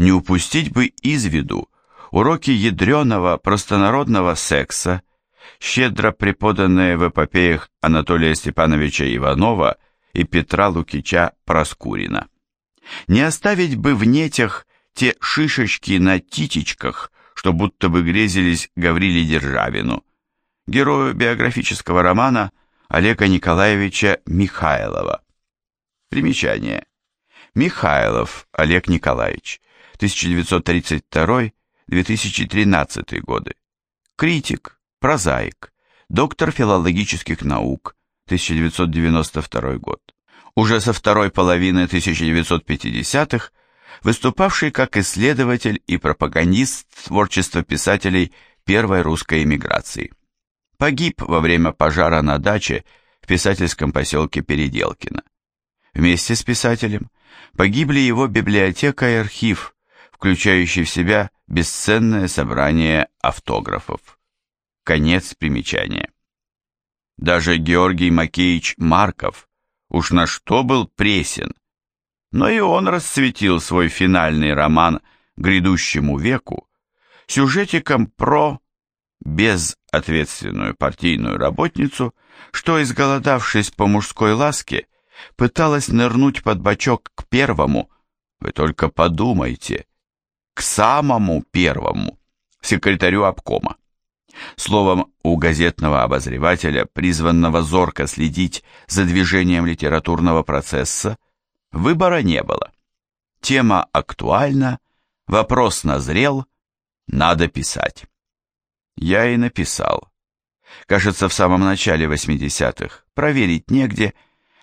Не упустить бы из виду уроки ядреного простонародного секса, щедро преподанные в эпопеях Анатолия Степановича Иванова и Петра Лукича Проскурина. Не оставить бы в нетях те шишечки на титечках, что будто бы грезились Гавриле Державину, герою биографического романа Олега Николаевича Михайлова. Примечание. Михайлов Олег Николаевич, 1932-2013 годы. Критик, прозаик, доктор филологических наук, 1992 год. Уже со второй половины 1950-х выступавший как исследователь и пропагандист творчества писателей первой русской эмиграции. Погиб во время пожара на даче в писательском поселке Переделкино. Вместе с писателем погибли его библиотека и архив, включающий в себя бесценное собрание автографов. Конец примечания. Даже Георгий Макеевич Марков уж на что был пресен, но и он расцветил свой финальный роман грядущему веку сюжетиком про безответственную партийную работницу, что, изголодавшись по мужской ласке, пыталась нырнуть под бочок к первому, вы только подумайте, к самому первому, секретарю обкома. Словом, у газетного обозревателя, призванного зорко следить за движением литературного процесса, выбора не было. Тема актуальна, вопрос назрел, надо писать. Я и написал. Кажется, в самом начале 80-х, проверить негде,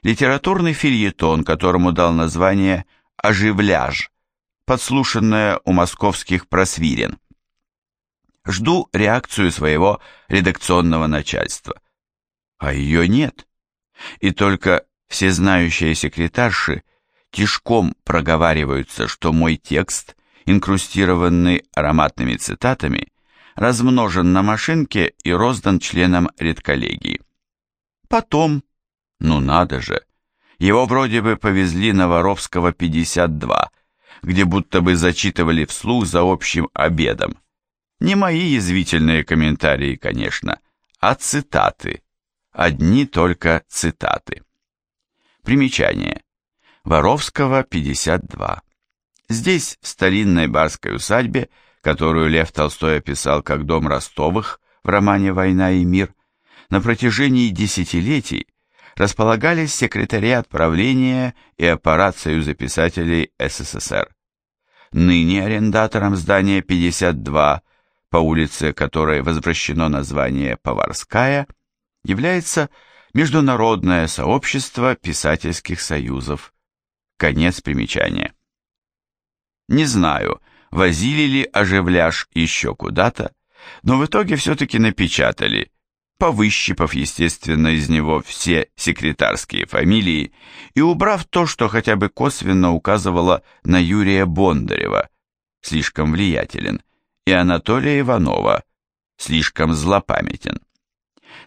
литературный фильетон, которому дал название «Оживляж», подслушанное у московских просвирен. Жду реакцию своего редакционного начальства. А ее нет. И только всезнающие секретарши тишком проговариваются, что мой текст, инкрустированный ароматными цитатами, размножен на машинке и роздан членам редколлегии. Потом, ну надо же, его вроде бы повезли на Воровского 52, где будто бы зачитывали вслух за общим обедом. Не мои язвительные комментарии, конечно, а цитаты. Одни только цитаты. Примечание. Воровского, 52. Здесь, в старинной барской усадьбе, которую Лев Толстой описал как дом Ростовых в романе «Война и мир», на протяжении десятилетий располагались секретариат правления и аппарат Союза писателей СССР. Ныне арендатором здания 52, по улице которой возвращено название Поварская, является Международное сообщество писательских союзов. Конец примечания. Не знаю, возили ли оживляж еще куда-то, но в итоге все-таки напечатали, повыщипав, естественно, из него все секретарские фамилии и убрав то, что хотя бы косвенно указывало на Юрия Бондарева, слишком влиятелен, и Анатолия Иванова, слишком злопамятен.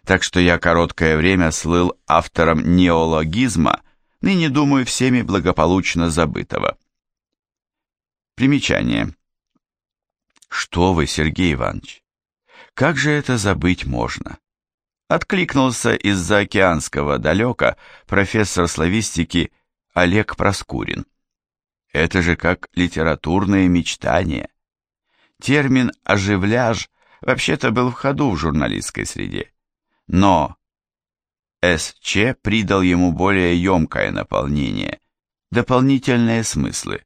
Так что я короткое время слыл автором неологизма, ныне думаю всеми благополучно забытого. Примечание. Что вы, Сергей Иванович, как же это забыть можно? Откликнулся из-за океанского далека профессор славистики Олег Проскурин. Это же как литературное мечтание. Термин «оживляж» вообще-то был в ходу в журналистской среде. Но СЧ придал ему более емкое наполнение, дополнительные смыслы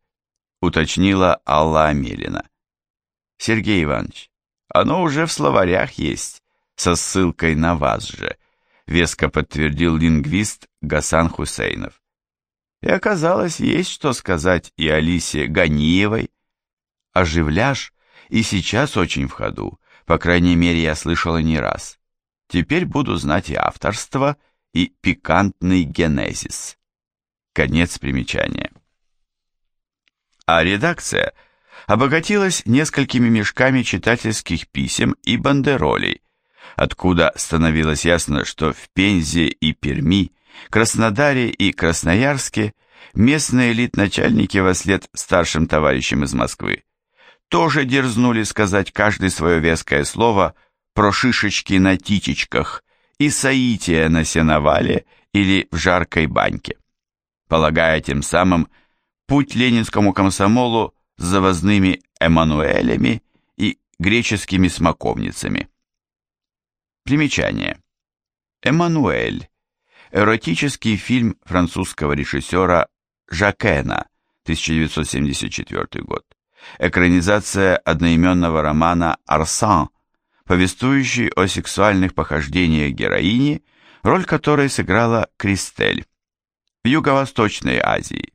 уточнила Алла Амелина. Сергей Иванович, оно уже в словарях есть, со ссылкой на вас же, веско подтвердил лингвист Гасан Хусейнов. И оказалось, есть что сказать и Алисе Ганиевой. Оживляж и сейчас очень в ходу, по крайней мере, я слышала не раз. Теперь буду знать и авторство, и пикантный генезис. Конец примечания а редакция обогатилась несколькими мешками читательских писем и бандеролей, откуда становилось ясно, что в Пензе и Перми, Краснодаре и Красноярске местные элит-начальники во след старшим товарищам из Москвы тоже дерзнули сказать каждый свое веское слово про шишечки на титечках и соития на сеновале или в жаркой баньке, полагая тем самым путь ленинскому комсомолу с завозными Эммануэлями и греческими смоковницами. Примечание. Эммануэль. Эротический фильм французского режиссера Жакена, 1974 год. Экранизация одноименного романа «Арсан», повествующий о сексуальных похождениях героини, роль которой сыграла Кристель. В Юго-Восточной Азии.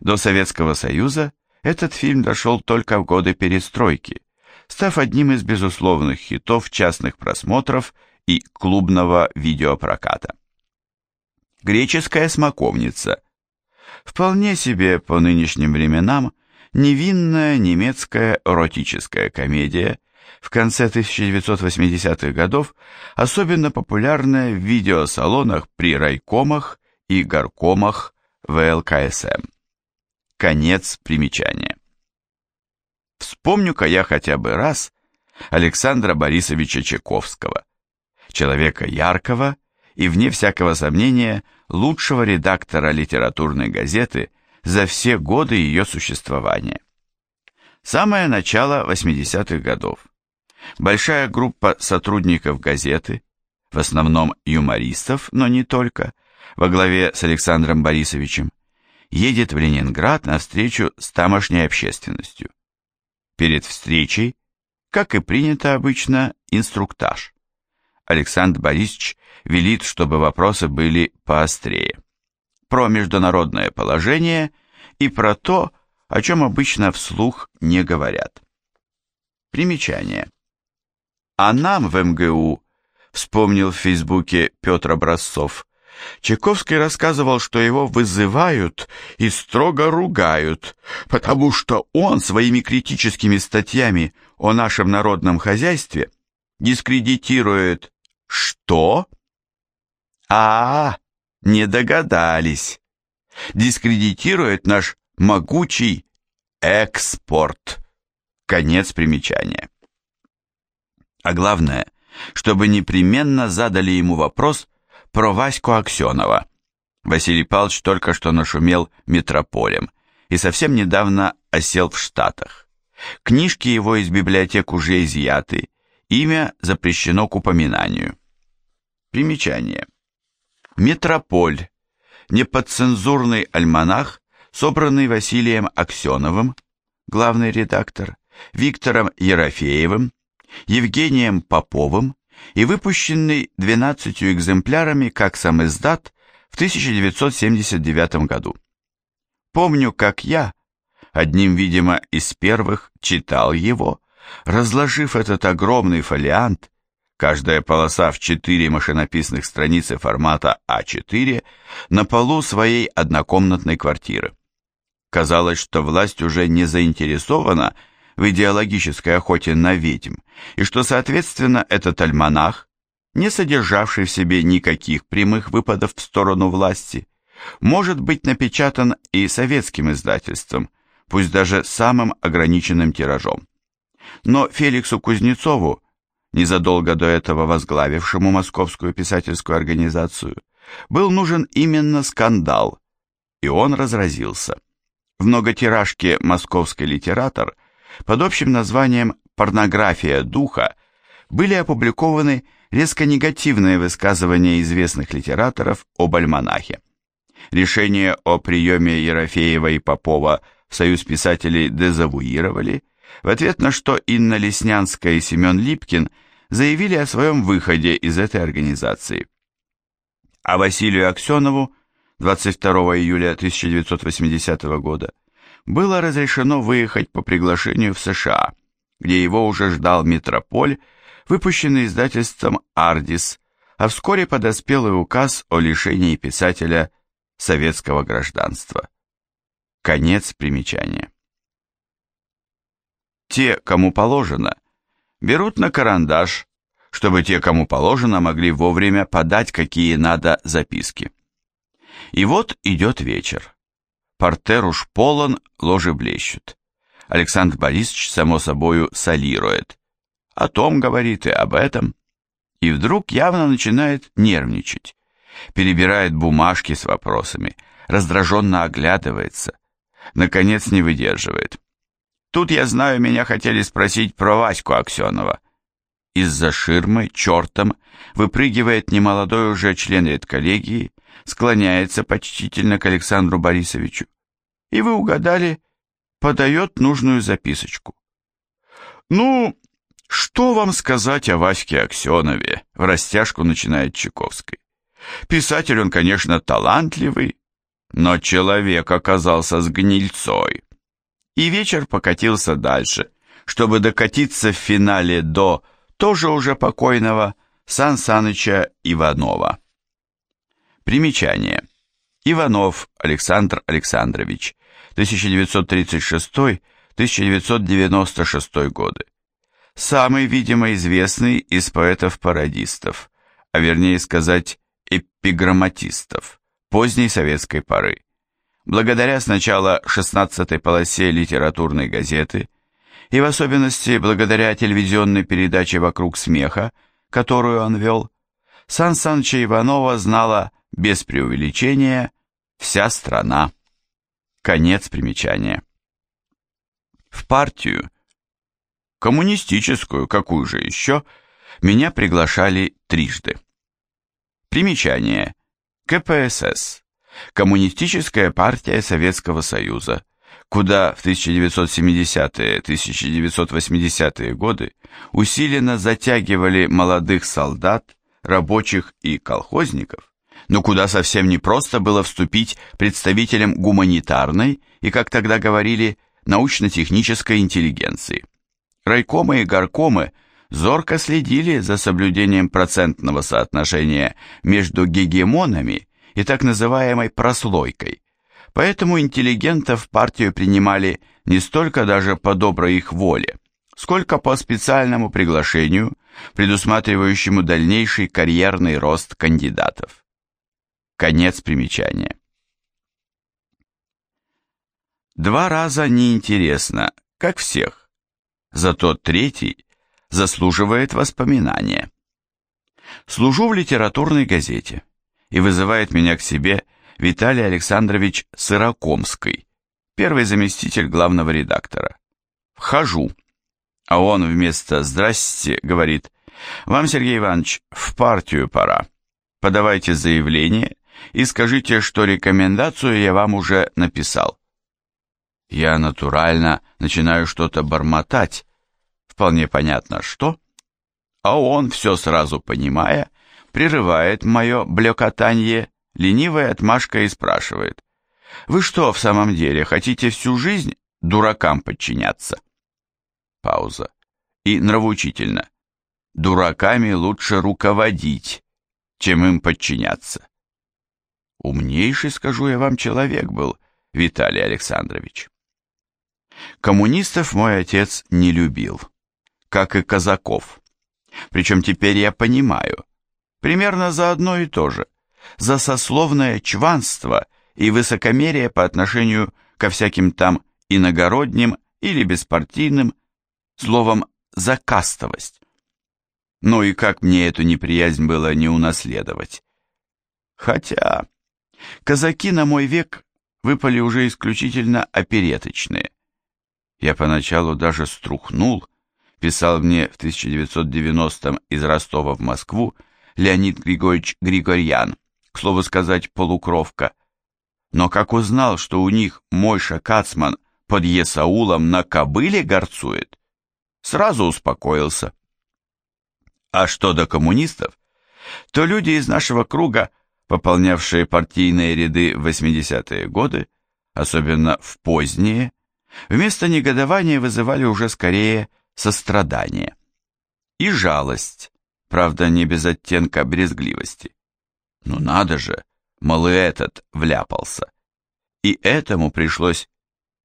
До Советского Союза этот фильм дошел только в годы перестройки, став одним из безусловных хитов частных просмотров и клубного видеопроката. Греческая смоковница. Вполне себе по нынешним временам невинная немецкая эротическая комедия, в конце 1980-х годов особенно популярная в видеосалонах при райкомах и горкомах ВЛКСМ. Конец примечания. Вспомню-ка я хотя бы раз Александра Борисовича Чайковского, человека яркого и, вне всякого сомнения, лучшего редактора литературной газеты за все годы ее существования. Самое начало 80-х годов. Большая группа сотрудников газеты, в основном юмористов, но не только, во главе с Александром Борисовичем, едет в Ленинград на встречу с тамошней общественностью. Перед встречей, как и принято обычно, инструктаж. Александр Борисович велит, чтобы вопросы были поострее. Про международное положение и про то, о чем обычно вслух не говорят. Примечание. А нам в МГУ, вспомнил в Фейсбуке Петр Образцов, Чайковский рассказывал, что его вызывают и строго ругают, потому что он своими критическими статьями о нашем народном хозяйстве дискредитирует что? А, не догадались. Дискредитирует наш могучий экспорт. Конец примечания. А главное, чтобы непременно задали ему вопрос про Ваську Аксенова. Василий Павлович только что нашумел метрополем и совсем недавно осел в Штатах. Книжки его из библиотек уже изъяты, имя запрещено к упоминанию. Примечание. Метрополь. Неподцензурный альманах, собранный Василием Аксеновым, главный редактор, Виктором Ерофеевым, Евгением Поповым и выпущенный 12 экземплярами как сам издат в 1979 году. Помню, как я, одним, видимо, из первых, читал его, разложив этот огромный фолиант, каждая полоса в четыре машинописных страницы формата А4, на полу своей однокомнатной квартиры. Казалось, что власть уже не заинтересована в идеологической охоте на ведьм, и что, соответственно, этот альманах, не содержавший в себе никаких прямых выпадов в сторону власти, может быть напечатан и советским издательством, пусть даже самым ограниченным тиражом. Но Феликсу Кузнецову, незадолго до этого возглавившему Московскую писательскую организацию, был нужен именно скандал, и он разразился. В многотиражке «Московский литератор» под общим названием «Порнография духа» были опубликованы резко негативные высказывания известных литераторов об альманахе. Решение о приеме Ерофеева и Попова в Союз писателей дезавуировали, в ответ на что Инна Леснянская и Семен Липкин заявили о своем выходе из этой организации. А Василию Аксенову 22 июля 1980 года было разрешено выехать по приглашению в США, где его уже ждал «Метрополь», выпущенный издательством «Ардис», а вскоре подоспел и указ о лишении писателя советского гражданства. Конец примечания. Те, кому положено, берут на карандаш, чтобы те, кому положено, могли вовремя подать какие надо записки. И вот идет вечер. Портер уж полон, ложи блещут. Александр Борисович, само собою, солирует. О том говорит и об этом. И вдруг явно начинает нервничать. Перебирает бумажки с вопросами, раздраженно оглядывается. Наконец не выдерживает. Тут, я знаю, меня хотели спросить про Ваську Аксенова. Из-за ширмы, чертом, выпрыгивает немолодой уже член редколлегии, склоняется почтительно к Александру Борисовичу. И вы угадали, подает нужную записочку. «Ну, что вам сказать о Ваське Аксенове?» В растяжку начинает Чайковский. Писатель он, конечно, талантливый, но человек оказался с гнильцой. И вечер покатился дальше, чтобы докатиться в финале до тоже уже покойного Сан Саныча Иванова. Примечание. Иванов Александр Александрович, 1936-1996 годы. Самый, видимо, известный из поэтов-пародистов, а вернее сказать, эпиграмматистов поздней советской поры. Благодаря сначала 16-й полосе литературной газеты и в особенности благодаря телевизионной передаче «Вокруг смеха», которую он вел, Сан Саныча Иванова знала без преувеличения вся страна. Конец примечания. В партию, коммунистическую, какую же еще, меня приглашали трижды. Примечание. КПСС. Коммунистическая партия Советского Союза, куда в 1970-1980-е годы усиленно затягивали молодых солдат, рабочих и колхозников, но куда совсем не просто было вступить представителям гуманитарной и, как тогда говорили, научно-технической интеллигенции. Райкомы и горкомы зорко следили за соблюдением процентного соотношения между гегемонами и так называемой прослойкой, поэтому интеллигентов в партию принимали не столько даже по доброй их воле, сколько по специальному приглашению, предусматривающему дальнейший карьерный рост кандидатов. Конец примечания. Два раза неинтересно, как всех, зато третий заслуживает воспоминания. Служу в литературной газете, и вызывает меня к себе Виталий Александрович Сырокомский, первый заместитель главного редактора. Вхожу, а он вместо «здрасте» говорит «Вам, Сергей Иванович, в партию пора. Подавайте заявление и скажите, что рекомендацию я вам уже написал. Я натурально начинаю что-то бормотать, вполне понятно что, а он, все сразу понимая, прерывает мое блекотанье ленивой отмашкой и спрашивает, «Вы что, в самом деле, хотите всю жизнь дуракам подчиняться?» Пауза. И нравоучительно. «Дураками лучше руководить, чем им подчиняться». Умнейший, скажу я вам, человек был Виталий Александрович. Коммунистов мой отец не любил, как и казаков. Причем теперь я понимаю, примерно за одно и то же, за сословное чванство и высокомерие по отношению ко всяким там иногородним или беспартийным, словом, за кастовость. Ну и как мне эту неприязнь было не унаследовать? Хотя... Казаки на мой век выпали уже исключительно опереточные. Я поначалу даже струхнул, писал мне в 1990-м из Ростова в Москву Леонид Григорьевич Григорьян, к слову сказать, полукровка. Но как узнал, что у них Мойша Кацман под Есаулом на кобыле горцует, сразу успокоился. А что до коммунистов, то люди из нашего круга пополнявшие партийные ряды в 80-е годы, особенно в поздние, вместо негодования вызывали уже скорее сострадание и жалость, правда не без оттенка брезгливости. Ну надо же, малый этот вляпался. И этому пришлось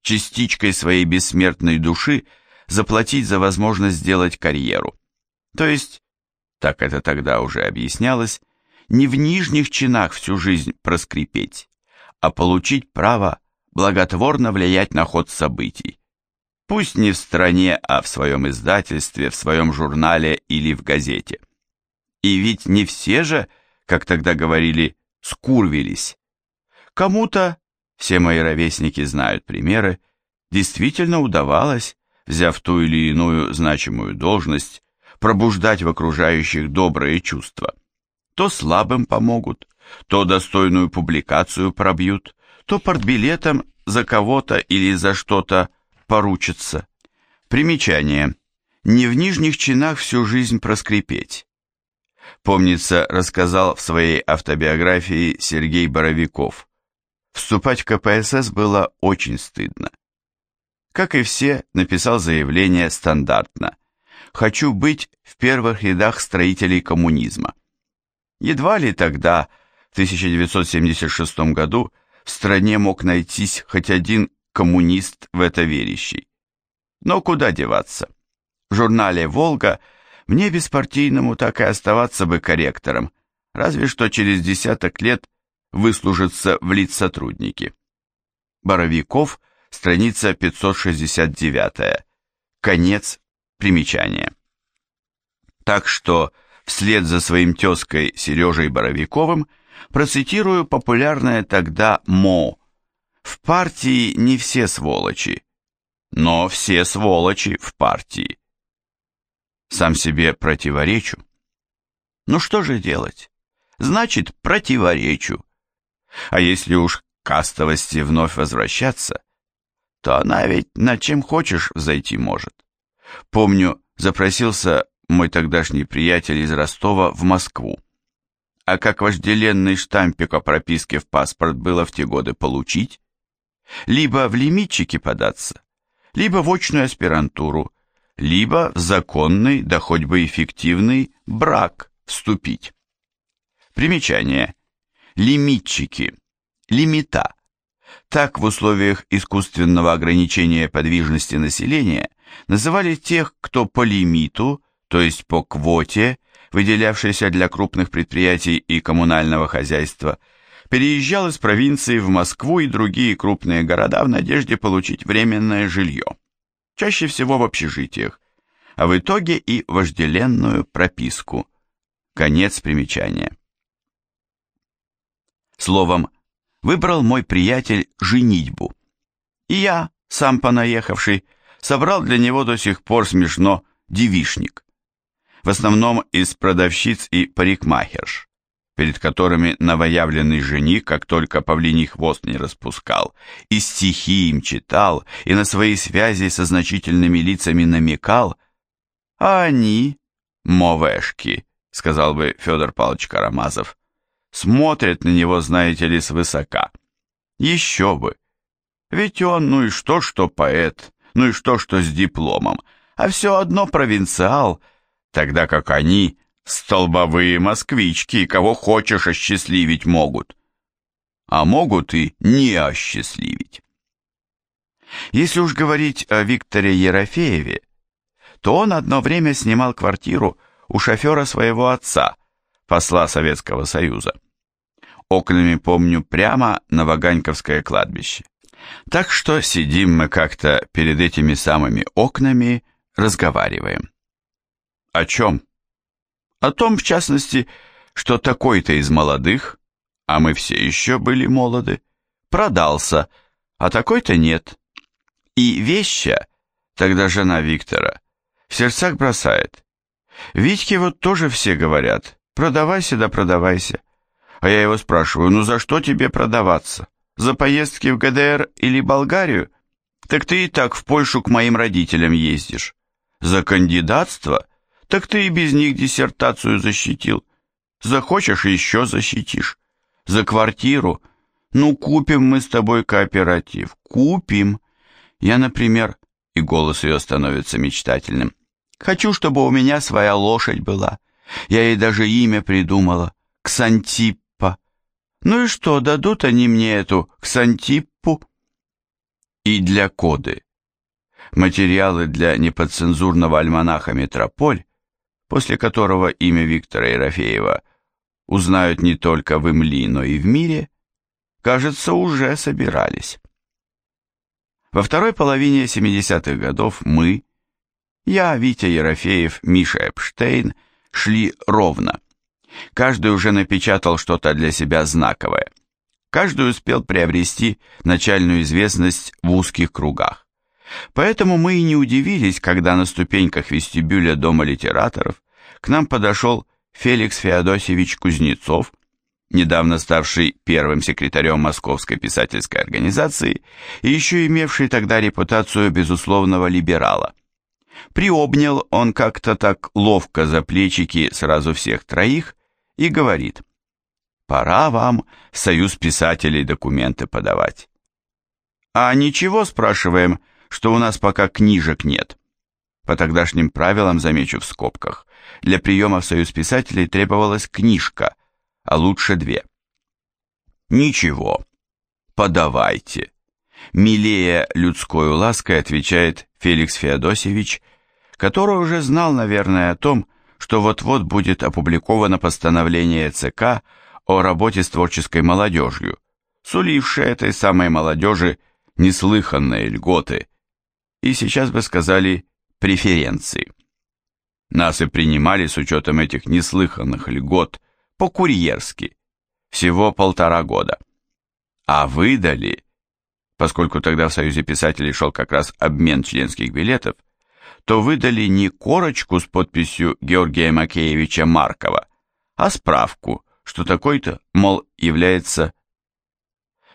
частичкой своей бессмертной души заплатить за возможность сделать карьеру. То есть, так это тогда уже объяснялось, не в нижних чинах всю жизнь проскрипеть, а получить право благотворно влиять на ход событий. Пусть не в стране, а в своем издательстве, в своем журнале или в газете. И ведь не все же, как тогда говорили, скурвились. Кому-то, все мои ровесники знают примеры, действительно удавалось, взяв ту или иную значимую должность, пробуждать в окружающих добрые чувства. То слабым помогут, то достойную публикацию пробьют, то портбилетом за кого-то или за что-то поручатся. Примечание. Не в нижних чинах всю жизнь проскрипеть. Помнится, рассказал в своей автобиографии Сергей Боровиков. Вступать в КПСС было очень стыдно. Как и все, написал заявление стандартно. «Хочу быть в первых рядах строителей коммунизма». Едва ли тогда, в 1976 году, в стране мог найтись хоть один коммунист в это верящий. Но куда деваться? В журнале «Волга» мне беспартийному так и оставаться бы корректором, разве что через десяток лет выслужиться в лиц-сотрудники. Боровиков, страница 569, конец примечания. Так что, вслед за своим тезкой Сережей Боровиковым, процитирую популярное тогда МО. В партии не все сволочи, но все сволочи в партии. Сам себе противоречу. Ну что же делать? Значит, противоречу. А если уж к кастовости вновь возвращаться, то она ведь на чем хочешь взойти может. Помню, запросился мой тогдашний приятель из Ростова в Москву. А как вожделенный штампик о прописке в паспорт было в те годы получить? Либо в лимитчики податься, либо в очную аспирантуру, либо в законный, да хоть бы эффективный, брак вступить. Примечание. Лимитчики. Лимита. Так в условиях искусственного ограничения подвижности населения называли тех, кто по лимиту, то есть по квоте, выделявшейся для крупных предприятий и коммунального хозяйства, переезжал из провинции в Москву и другие крупные города в надежде получить временное жилье, чаще всего в общежитиях, а в итоге и вожделенную прописку. Конец примечания. Словом, выбрал мой приятель женитьбу. И я, сам понаехавший, собрал для него до сих пор смешно девишник в основном из продавщиц и парикмахерш, перед которыми новоявленный жених, как только павлиний хвост не распускал, и стихи им читал, и на свои связи со значительными лицами намекал, а они, мовешки, сказал бы Федор Павлович Карамазов, смотрят на него, знаете ли, свысока. Еще бы. Ведь он, ну и что, что поэт, ну и что, что с дипломом, а все одно провинциал, тогда как они столбовые москвички, кого хочешь осчастливить могут. А могут и не осчастливить. Если уж говорить о Викторе Ерофееве, то он одно время снимал квартиру у шофера своего отца, посла Советского Союза. Окнами помню прямо на Ваганьковское кладбище. Так что сидим мы как-то перед этими самыми окнами, разговариваем. О чем? О том, в частности, что такой-то из молодых, а мы все еще были молоды, продался, а такой-то нет. И веща, тогда жена Виктора, в сердцах бросает. Витьке вот тоже все говорят, продавайся да продавайся. А я его спрашиваю, ну за что тебе продаваться? За поездки в ГДР или Болгарию? Так ты и так в Польшу к моим родителям ездишь. За кандидатство? Так ты и без них диссертацию защитил. Захочешь, еще защитишь. За квартиру. Ну, купим мы с тобой кооператив. Купим. Я, например, и голос ее становится мечтательным. Хочу, чтобы у меня своя лошадь была. Я ей даже имя придумала. Ксантиппа. Ну и что, дадут они мне эту Ксантиппу? И для коды. Материалы для неподцензурного альманаха «Метрополь» после которого имя Виктора Ерофеева узнают не только в Имли, но и в мире, кажется, уже собирались. Во второй половине 70-х годов мы, я, Витя Ерофеев, Миша Эпштейн, шли ровно. Каждый уже напечатал что-то для себя знаковое. Каждый успел приобрести начальную известность в узких кругах. Поэтому мы и не удивились, когда на ступеньках вестибюля Дома литераторов к нам подошел Феликс Феодосевич Кузнецов, недавно ставший первым секретарем Московской писательской организации и еще имевший тогда репутацию безусловного либерала. Приобнял он как-то так ловко за плечики сразу всех троих и говорит, «Пора вам Союз писателей документы подавать». «А ничего, спрашиваем, что у нас пока книжек нет?» По тогдашним правилам, замечу в скобках, для приема в Союз писателей требовалась книжка, а лучше две. «Ничего, подавайте», — милее людской лаской отвечает Феликс Феодосевич, который уже знал, наверное, о том, что вот-вот будет опубликовано постановление ЦК о работе с творческой молодежью, сулившее этой самой молодежи неслыханные льготы, и сейчас бы сказали преференции. Нас и принимали с учетом этих неслыханных льгот по-курьерски, всего полтора года. А выдали, поскольку тогда в Союзе писателей шел как раз обмен членских билетов, то выдали не корочку с подписью Георгия Макеевича Маркова, а справку, что такой-то, мол, является...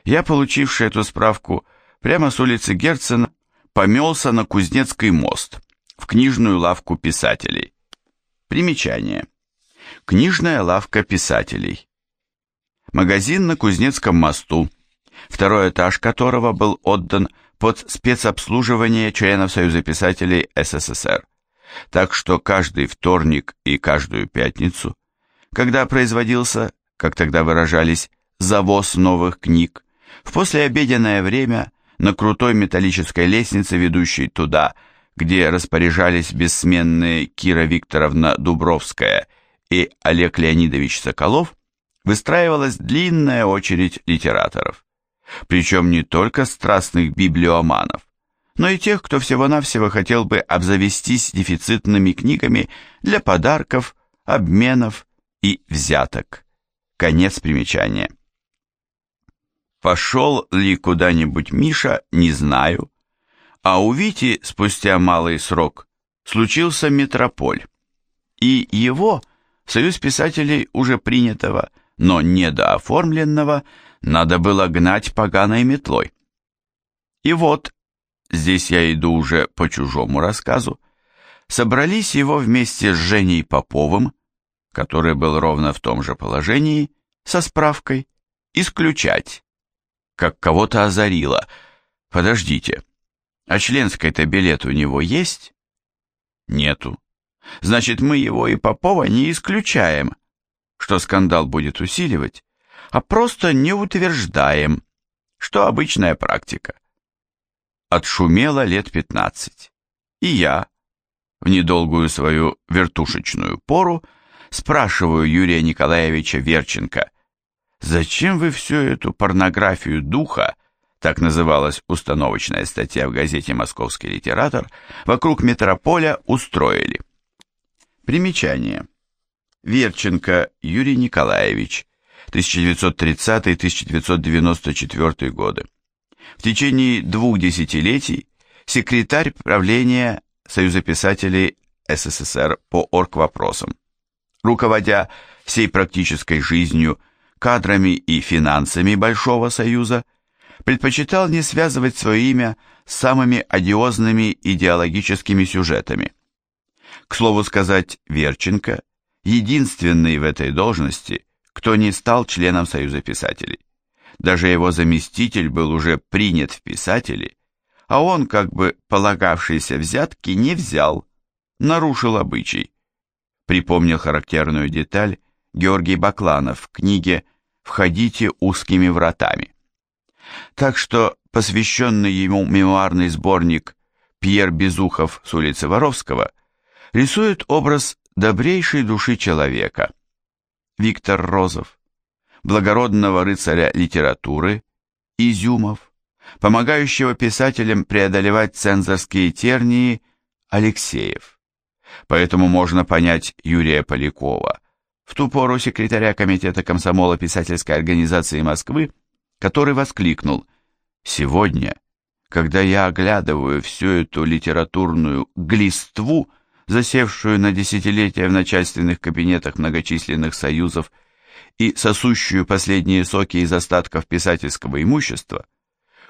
Я, получивший эту справку, прямо с улицы Герцена, помелся на Кузнецкий мост, в книжную лавку писателей. Примечание. Книжная лавка писателей. Магазин на Кузнецком мосту, второй этаж которого был отдан под спецобслуживание членов Союза писателей СССР. Так что каждый вторник и каждую пятницу, когда производился, как тогда выражались, завоз новых книг, в послеобеденное время на крутой металлической лестнице, ведущей туда, где распоряжались бессменные Кира Викторовна Дубровская и Олег Леонидович Соколов, выстраивалась длинная очередь литераторов. Причем не только страстных библиоманов, но и тех, кто всего-навсего хотел бы обзавестись дефицитными книгами для подарков, обменов и взяток. Конец примечания. Пошел ли куда-нибудь Миша, не знаю. А у Вити спустя малый срок случился метрополь. И его, Союз писателей уже принятого, но недооформленного, надо было гнать поганой метлой. И вот, здесь я иду уже по чужому рассказу, собрались его вместе с Женей Поповым, который был ровно в том же положении, со справкой, исключать, как кого-то озарило. Подождите, а членской-то билет у него есть? Нету. Значит, мы его и Попова не исключаем, что скандал будет усиливать, а просто не утверждаем, что обычная практика. Отшумело лет пятнадцать. И я, в недолгую свою вертушечную пору, спрашиваю Юрия Николаевича Верченко, Зачем вы всю эту порнографию духа, так называлась установочная статья в газете «Московский литератор», вокруг метрополя устроили? Примечание. Верченко Юрий Николаевич, 1930-1994 годы. В течение двух десятилетий секретарь правления Союза писателей СССР по оргвопросам. Руководя всей практической жизнью кадрами и финансами Большого Союза, предпочитал не связывать свое имя с самыми одиозными идеологическими сюжетами. К слову сказать, Верченко – единственный в этой должности, кто не стал членом Союза писателей. Даже его заместитель был уже принят в писатели, а он, как бы полагавшийся взятки, не взял, нарушил обычай. Припомнил характерную деталь Георгий Бакланов в книге «Входите узкими вратами». Так что посвященный ему мемуарный сборник Пьер Безухов с улицы Воровского рисует образ добрейшей души человека. Виктор Розов, благородного рыцаря литературы, Изюмов, помогающего писателям преодолевать цензорские тернии Алексеев. Поэтому можно понять Юрия Полякова, в ту пору секретаря Комитета комсомола писательской организации Москвы, который воскликнул «Сегодня, когда я оглядываю всю эту литературную глиству, засевшую на десятилетия в начальственных кабинетах многочисленных союзов и сосущую последние соки из остатков писательского имущества,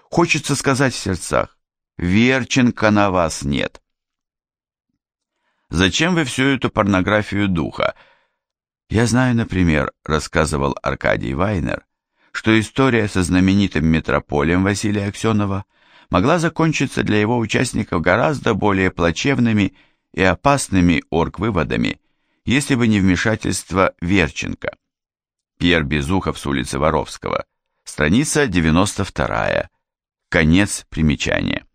хочется сказать в сердцах, Верченко на вас нет. Зачем вы всю эту порнографию духа? Я знаю, например, рассказывал Аркадий Вайнер, что история со знаменитым метрополем Василия Аксенова могла закончиться для его участников гораздо более плачевными и опасными орг-выводами, если бы не вмешательство Верченко. Пьер Безухов с улицы Воровского, страница 92, конец примечания.